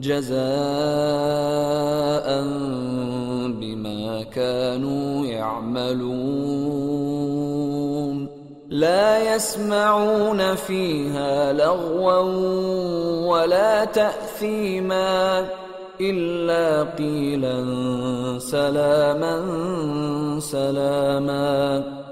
جزاء بما كانوا يعملون. لا يسمعون فيها لغوا ولا تأثيما إلا قيلا سلاما سلاما.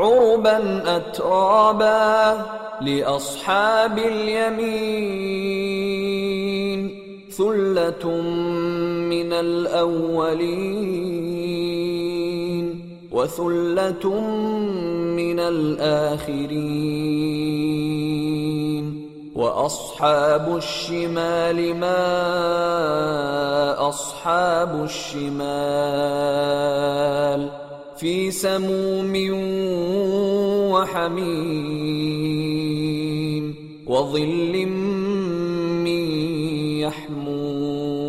عربا اترابا لاصحاب اليمين ثله من الاولين وثله من الاخرين واصحاب الشمال ما اصحاب الشمال في سموم وحميم وظل من يحموم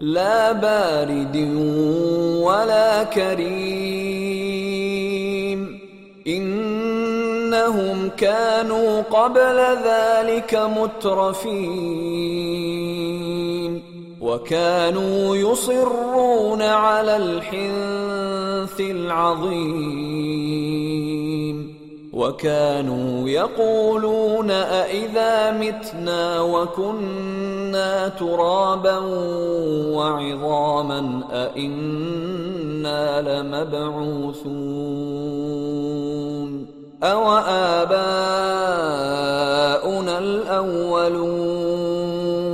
لا بارد ولا كريم إنهم كانوا قبل ذلك مترفين وكانوا يصرون على الحنث العظيم. وكانوا يقولون أإذا متنا وكنا ترابا وعظاما أإنا لمبعوثون. أو آباؤنا الأولون.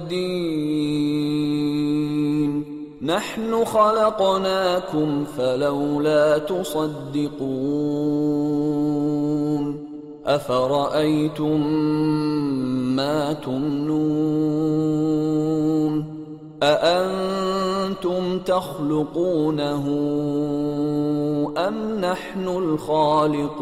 نحن خلقناكم فلولا تصدقون. أفرأيتم ما تمنون؟ أأنتم تخلقونه أم نحن الخالقون؟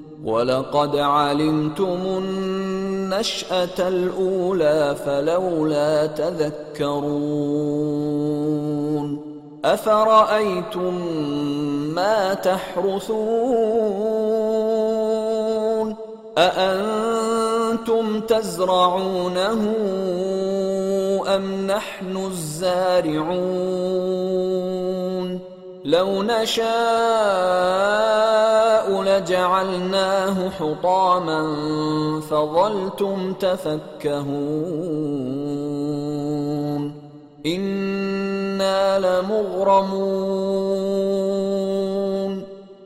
ولقد علمتم النشأة الأولى فلولا تذكرون أفرأيتم ما تحرثون أأنتم تزرعونه أم نحن الزارعون لو نشاء لجعلناه حطاما فظلتم تفكهون إنا لمغرمون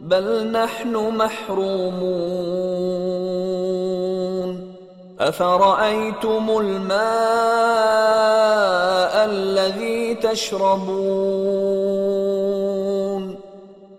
بل نحن محرومون أفرأيتم الماء الذي تشربون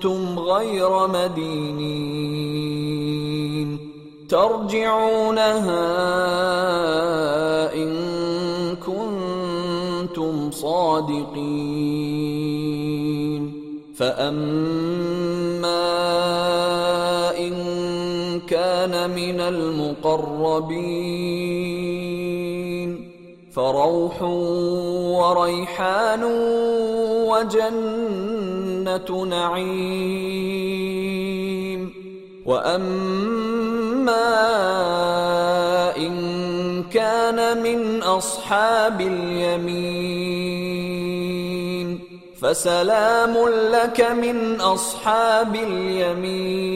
كنتم غير مدينين. ترجعونها إن كنتم صادقين. فأما إن كان من المقربين. فروح وريحان وجنة نعيم. وأما إن كان من أصحاب اليمين فسلام لك من أصحاب اليمين.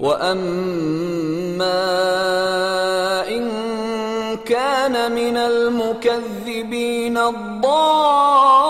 وأما إن كان من المكذبين الضالين